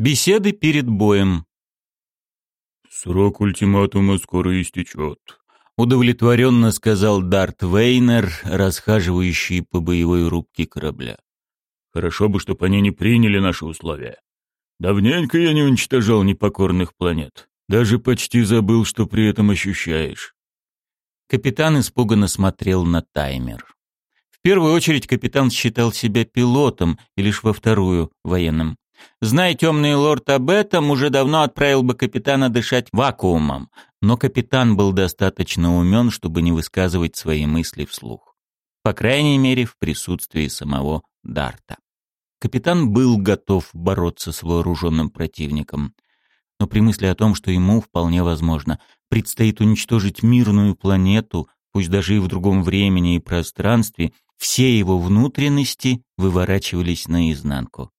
Беседы перед боем. «Срок ультиматума скоро истечет», — удовлетворенно сказал Дарт Вейнер, расхаживающий по боевой рубке корабля. «Хорошо бы, чтобы они не приняли наши условия. Давненько я не уничтожал непокорных планет. Даже почти забыл, что при этом ощущаешь». Капитан испуганно смотрел на таймер. В первую очередь капитан считал себя пилотом, и лишь во вторую — военным. Зная темный лорд об этом, уже давно отправил бы капитана дышать вакуумом, но капитан был достаточно умен, чтобы не высказывать свои мысли вслух. По крайней мере, в присутствии самого Дарта. Капитан был готов бороться с вооруженным противником, но при мысли о том, что ему, вполне возможно, предстоит уничтожить мирную планету, пусть даже и в другом времени и пространстве, все его внутренности выворачивались наизнанку.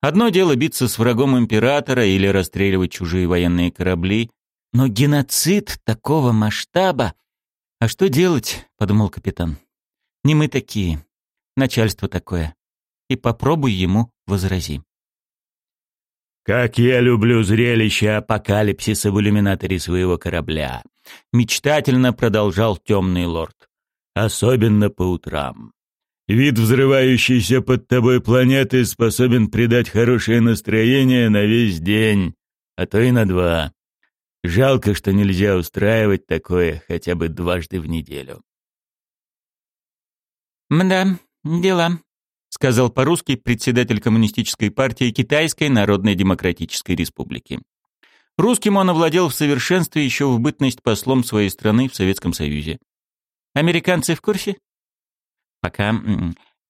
Одно дело биться с врагом императора или расстреливать чужие военные корабли, но геноцид такого масштаба... А что делать, подумал капитан. Не мы такие, начальство такое. И попробуй ему возрази. «Как я люблю зрелище апокалипсиса в иллюминаторе своего корабля!» Мечтательно продолжал темный лорд. «Особенно по утрам. Вид взрывающейся под тобой планеты способен придать хорошее настроение на весь день, а то и на два. Жалко, что нельзя устраивать такое хотя бы дважды в неделю. «Мда, дела», — сказал по-русски председатель Коммунистической партии Китайской Народной Демократической Республики. Русским он овладел в совершенстве еще в бытность послом своей страны в Советском Союзе. «Американцы в курсе?» «Пока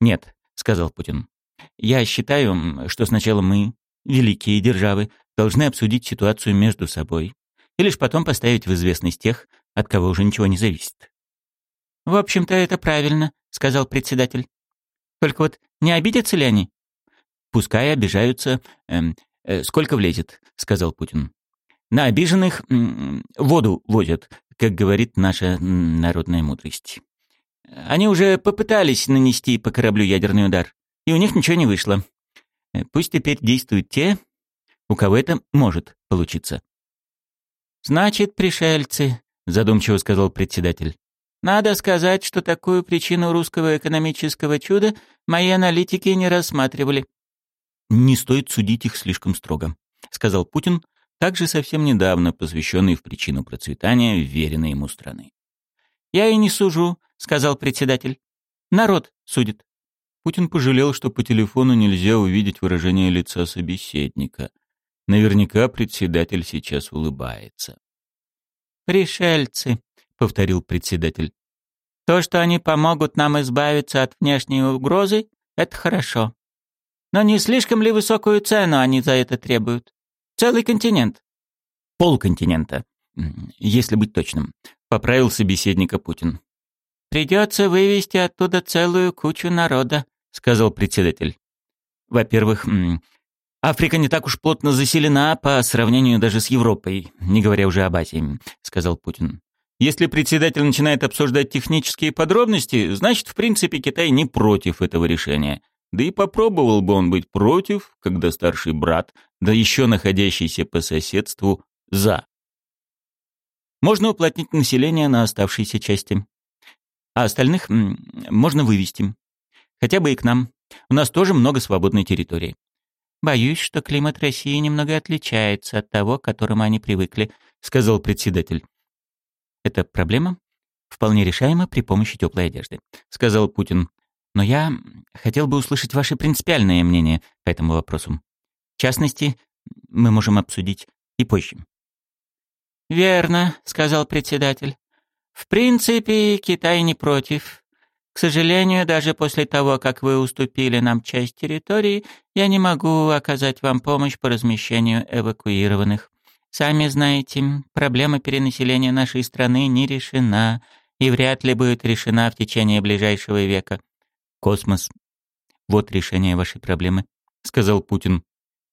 нет», — сказал Путин. «Я считаю, что сначала мы, великие державы, должны обсудить ситуацию между собой и лишь потом поставить в известность тех, от кого уже ничего не зависит». «В общем-то, это правильно», — сказал председатель. «Только вот не обидятся ли они?» «Пускай обижаются. Эм, э, сколько влезет», — сказал Путин. «На обиженных э, воду возят, как говорит наша народная мудрость». Они уже попытались нанести по кораблю ядерный удар, и у них ничего не вышло. Э, пусть теперь действуют те, у кого это может получиться. «Значит, пришельцы», — задумчиво сказал председатель. «Надо сказать, что такую причину русского экономического чуда мои аналитики не рассматривали». «Не стоит судить их слишком строго», — сказал Путин, также совсем недавно посвященный в причину процветания веренной ему страны. «Я и не сужу», — сказал председатель. «Народ судит». Путин пожалел, что по телефону нельзя увидеть выражение лица собеседника. Наверняка председатель сейчас улыбается. «Пришельцы», — повторил председатель. «То, что они помогут нам избавиться от внешней угрозы, это хорошо. Но не слишком ли высокую цену они за это требуют? Целый континент. Полконтинента, если быть точным. Поправил собеседника Путин. «Придется вывести оттуда целую кучу народа», — сказал председатель. «Во-первых, Африка не так уж плотно заселена по сравнению даже с Европой, не говоря уже об Азии», — сказал Путин. «Если председатель начинает обсуждать технические подробности, значит, в принципе, Китай не против этого решения. Да и попробовал бы он быть против, когда старший брат, да еще находящийся по соседству, за. Можно уплотнить население на оставшиеся части. А остальных можно вывести. Хотя бы и к нам. У нас тоже много свободной территории. Боюсь, что климат России немного отличается от того, к которому они привыкли, сказал председатель. Это проблема вполне решаема при помощи теплой одежды, сказал Путин. Но я хотел бы услышать ваше принципиальное мнение по этому вопросу. В частности, мы можем обсудить и позже. «Верно», — сказал председатель. «В принципе, Китай не против. К сожалению, даже после того, как вы уступили нам часть территории, я не могу оказать вам помощь по размещению эвакуированных. Сами знаете, проблема перенаселения нашей страны не решена и вряд ли будет решена в течение ближайшего века. Космос. Вот решение вашей проблемы», — сказал Путин.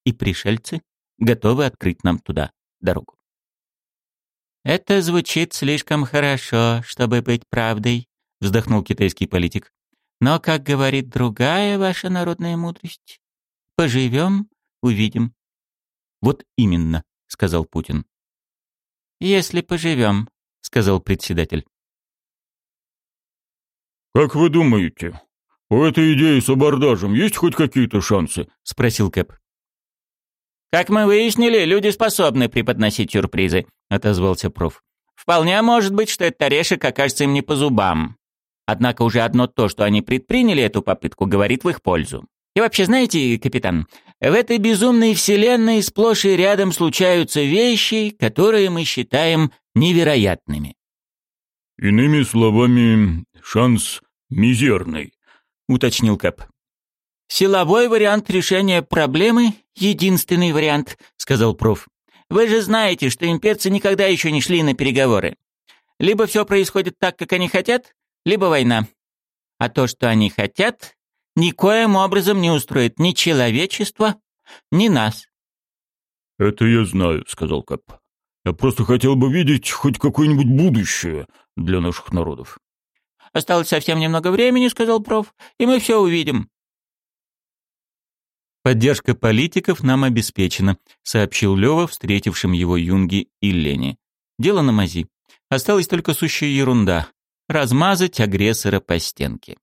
«И пришельцы готовы открыть нам туда дорогу». «Это звучит слишком хорошо, чтобы быть правдой», — вздохнул китайский политик. «Но, как говорит другая ваша народная мудрость, поживем — увидим». Вот именно, сказал Путин. Если поживем, сказал председатель. Как вы думаете, у этой идеи с абордажем есть хоть какие-то шансы? спросил Кэп. Как мы выяснили, люди способны преподносить сюрпризы, отозвался проф. Вполне может быть, что этот орешек окажется им не по зубам. Однако уже одно то, что они предприняли эту попытку, говорит в их пользу. И вообще, знаете, капитан, в этой безумной вселенной сплошь и рядом случаются вещи, которые мы считаем невероятными. Иными словами, шанс мизерный, уточнил Кэп. Силовой вариант решения проблемы — единственный вариант, сказал проф. Вы же знаете, что имперцы никогда еще не шли на переговоры. Либо все происходит так, как они хотят, либо война. А то, что они хотят, никоим образом не устроит ни человечество, ни нас. «Это я знаю», — сказал Кэп. «Я просто хотел бы видеть хоть какое-нибудь будущее для наших народов». «Осталось совсем немного времени», — сказал проф, — «и мы все увидим». «Поддержка политиков нам обеспечена», — сообщил Лёва, встретившим его Юнги и Лени. «Дело на мази. Осталась только сущая ерунда — размазать агрессора по стенке».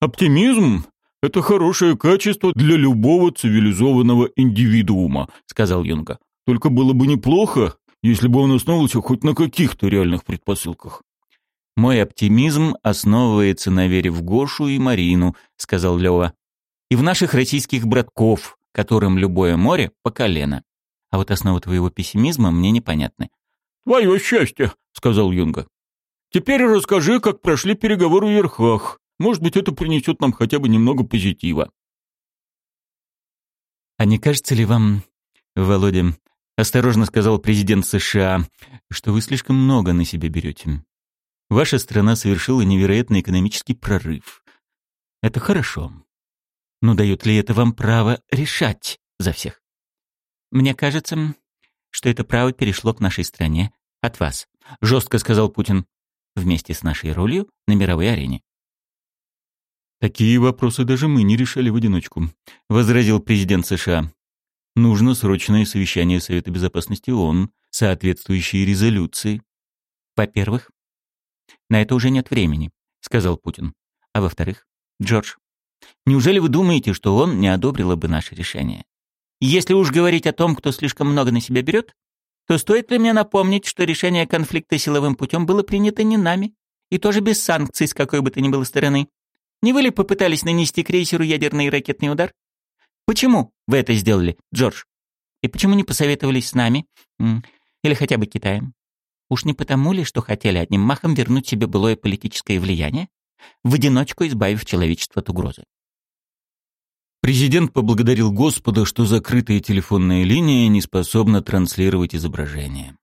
«Оптимизм — это хорошее качество для любого цивилизованного индивидуума», — сказал Юнга. «Только было бы неплохо, если бы он основывался хоть на каких-то реальных предпосылках». «Мой оптимизм основывается на вере в Гошу и Марину», — сказал Лёва. «И в наших российских братков, которым любое море по колено. А вот основа твоего пессимизма мне непонятны». «Твое счастье», — сказал Юнга. «Теперь расскажи, как прошли переговоры в верхах. Может быть, это принесет нам хотя бы немного позитива. «А не кажется ли вам, Володя, — осторожно сказал президент США, — что вы слишком много на себя берете? Ваша страна совершила невероятный экономический прорыв. Это хорошо. Но дает ли это вам право решать за всех? Мне кажется, что это право перешло к нашей стране от вас, — жестко сказал Путин, вместе с нашей ролью на мировой арене. Такие вопросы даже мы не решали в одиночку, возразил президент США. Нужно срочное совещание Совета безопасности ООН, соответствующие резолюции. Во-первых, на это уже нет времени, сказал Путин. А во-вторых, Джордж, неужели вы думаете, что он не одобрил бы наше решение? Если уж говорить о том, кто слишком много на себя берет, то стоит ли мне напомнить, что решение конфликта силовым путем было принято не нами, и тоже без санкций с какой бы то ни было стороны. Не вы ли попытались нанести крейсеру ядерный ракетный удар? Почему вы это сделали, Джордж? И почему не посоветовались с нами? Или хотя бы Китаем? Уж не потому ли, что хотели одним махом вернуть себе былое политическое влияние, в одиночку избавив человечество от угрозы? Президент поблагодарил Господа, что закрытая телефонная линия не способна транслировать изображение.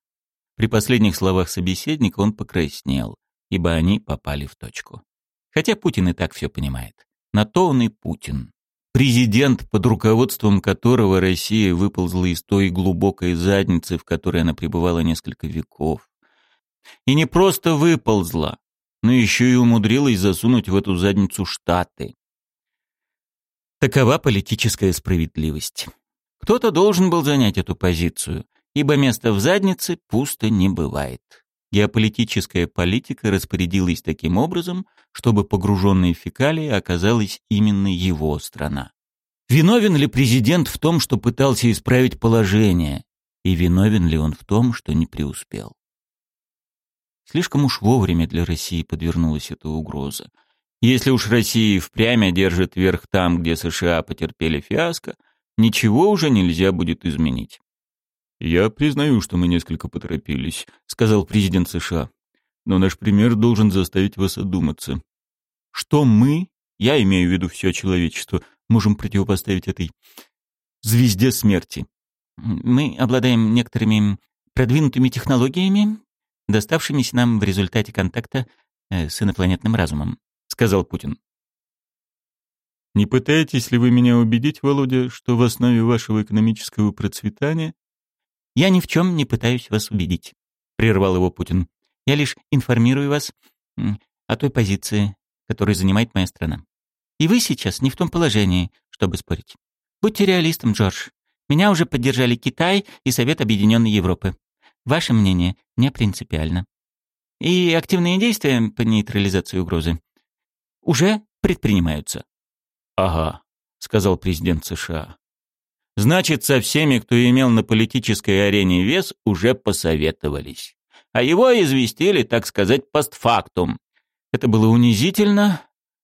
При последних словах собеседника он покраснел, ибо они попали в точку. Хотя Путин и так все понимает. На то он и Путин. Президент, под руководством которого Россия выползла из той глубокой задницы, в которой она пребывала несколько веков. И не просто выползла, но еще и умудрилась засунуть в эту задницу Штаты. Такова политическая справедливость. Кто-то должен был занять эту позицию, ибо место в заднице пусто не бывает. Геополитическая политика распорядилась таким образом, чтобы погруженной в фекалии оказалась именно его страна. Виновен ли президент в том, что пытался исправить положение, и виновен ли он в том, что не преуспел? Слишком уж вовремя для России подвернулась эта угроза. Если уж Россия впрямь держит верх там, где США потерпели фиаско, ничего уже нельзя будет изменить. «Я признаю, что мы несколько поторопились», — сказал президент США. «Но наш пример должен заставить вас одуматься. Что мы, я имею в виду все человечество, можем противопоставить этой звезде смерти?» «Мы обладаем некоторыми продвинутыми технологиями, доставшимися нам в результате контакта э, с инопланетным разумом», — сказал Путин. «Не пытаетесь ли вы меня убедить, Володя, что в основе вашего экономического процветания «Я ни в чем не пытаюсь вас убедить», — прервал его Путин. «Я лишь информирую вас о той позиции, которую занимает моя страна. И вы сейчас не в том положении, чтобы спорить. Будьте реалистом, Джордж. Меня уже поддержали Китай и Совет Объединенной Европы. Ваше мнение не принципиально. И активные действия по нейтрализации угрозы уже предпринимаются. «Ага», — сказал президент США. «Значит, со всеми, кто имел на политической арене вес, уже посоветовались. А его известили, так сказать, постфактум. Это было унизительно,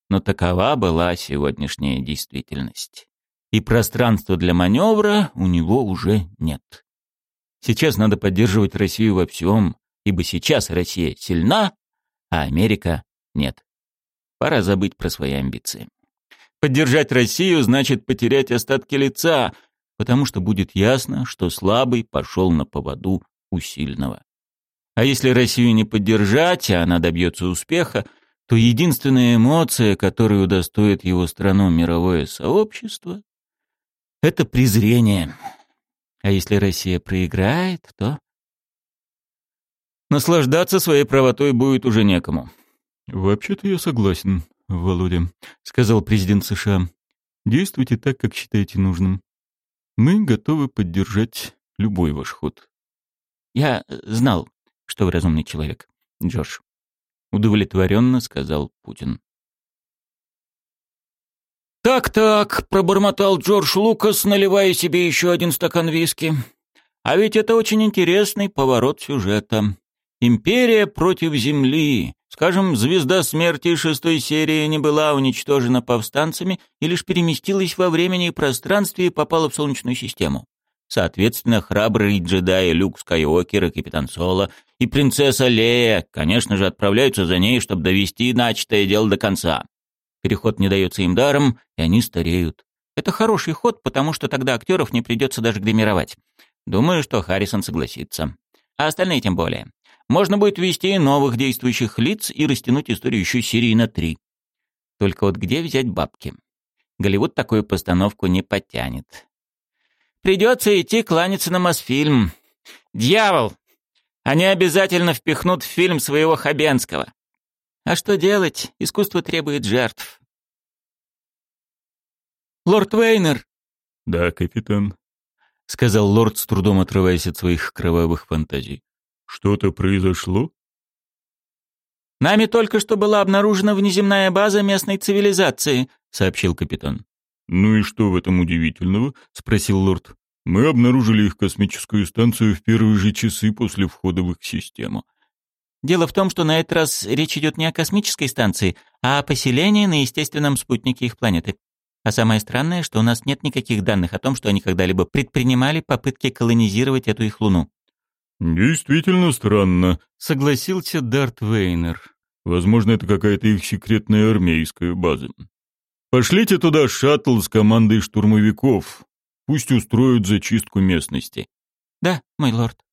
но такова была сегодняшняя действительность. И пространства для маневра у него уже нет. Сейчас надо поддерживать Россию во всем, ибо сейчас Россия сильна, а Америка нет. Пора забыть про свои амбиции. Поддержать Россию значит потерять остатки лица, потому что будет ясно, что слабый пошел на поводу у сильного. А если Россию не поддержать, а она добьется успеха, то единственная эмоция, которую удостоит его страну мировое сообщество, это презрение. А если Россия проиграет, то наслаждаться своей правотой будет уже некому. «Вообще-то я согласен, Володя», — сказал президент США. «Действуйте так, как считаете нужным. Мы готовы поддержать любой ваш ход». «Я знал, что вы разумный человек, Джордж», — удовлетворенно сказал Путин. «Так-так», — пробормотал Джордж Лукас, наливая себе еще один стакан виски. «А ведь это очень интересный поворот сюжета. Империя против Земли. Скажем, звезда смерти шестой серии не была уничтожена повстанцами и лишь переместилась во времени и пространстве и попала в Солнечную систему. Соответственно, храбрый джедай Люк Скайуокер и Капитан Соло и принцесса Лея, конечно же, отправляются за ней, чтобы довести начатое дело до конца. Переход не дается им даром, и они стареют. Это хороший ход, потому что тогда актеров не придется даже гримировать. Думаю, что Харрисон согласится. А остальные тем более. Можно будет ввести новых действующих лиц и растянуть историю еще серии на три. Только вот где взять бабки? Голливуд такую постановку не потянет. Придется идти кланяться на Мосфильм. Дьявол! Они обязательно впихнут в фильм своего Хабенского. А что делать? Искусство требует жертв. «Лорд Вейнер!» «Да, капитан», — сказал лорд, с трудом отрываясь от своих кровавых фантазий. Что-то произошло? Нами только что была обнаружена внеземная база местной цивилизации, сообщил капитан. Ну и что в этом удивительного? спросил лорд. Мы обнаружили их космическую станцию в первые же часы после входа в их систему. Дело в том, что на этот раз речь идет не о космической станции, а о поселении на естественном спутнике их планеты. А самое странное, что у нас нет никаких данных о том, что они когда-либо предпринимали попытки колонизировать эту их Луну. «Действительно странно», — согласился Дарт Вейнер. «Возможно, это какая-то их секретная армейская база. Пошлите туда шаттл с командой штурмовиков. Пусть устроят зачистку местности». «Да, мой лорд».